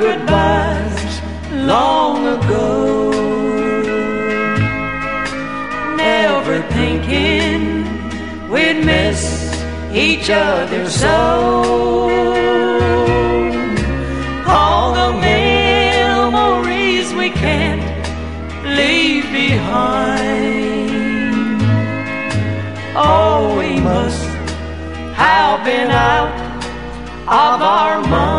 goodbyes long ago. Never thinking we'd miss each other so. All the memories we can't leave behind. Oh, we must have been out of our minds.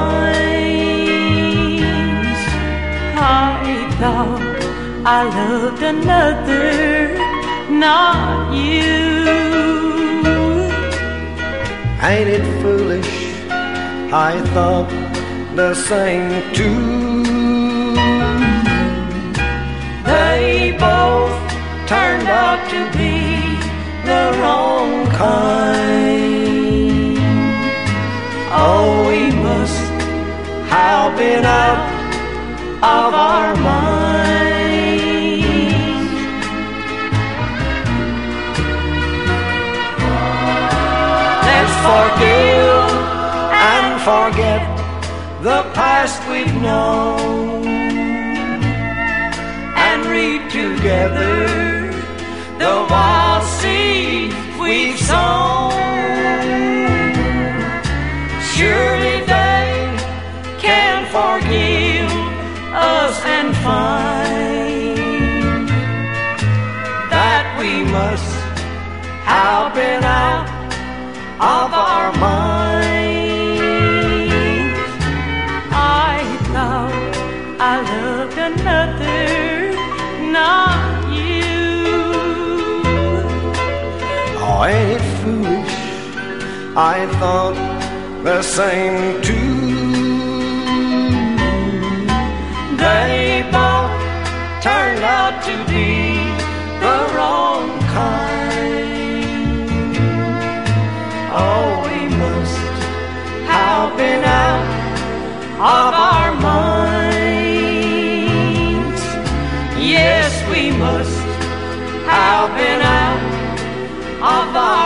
Thought I loved another, not you. Ain't it foolish? I thought the same too. They both turned out to be the wrong kind. Oh, we must have been out of our minds. Forgive and forget the past we've known and read together the wild seed we've sown. Surely they can forgive us and find that we must have been out I loved another, not you. Oh, ain't it foolish? I thought the same too. They both turned out to be the wrong kind. Oh, we must have been out of our minds. Must have been out of minds.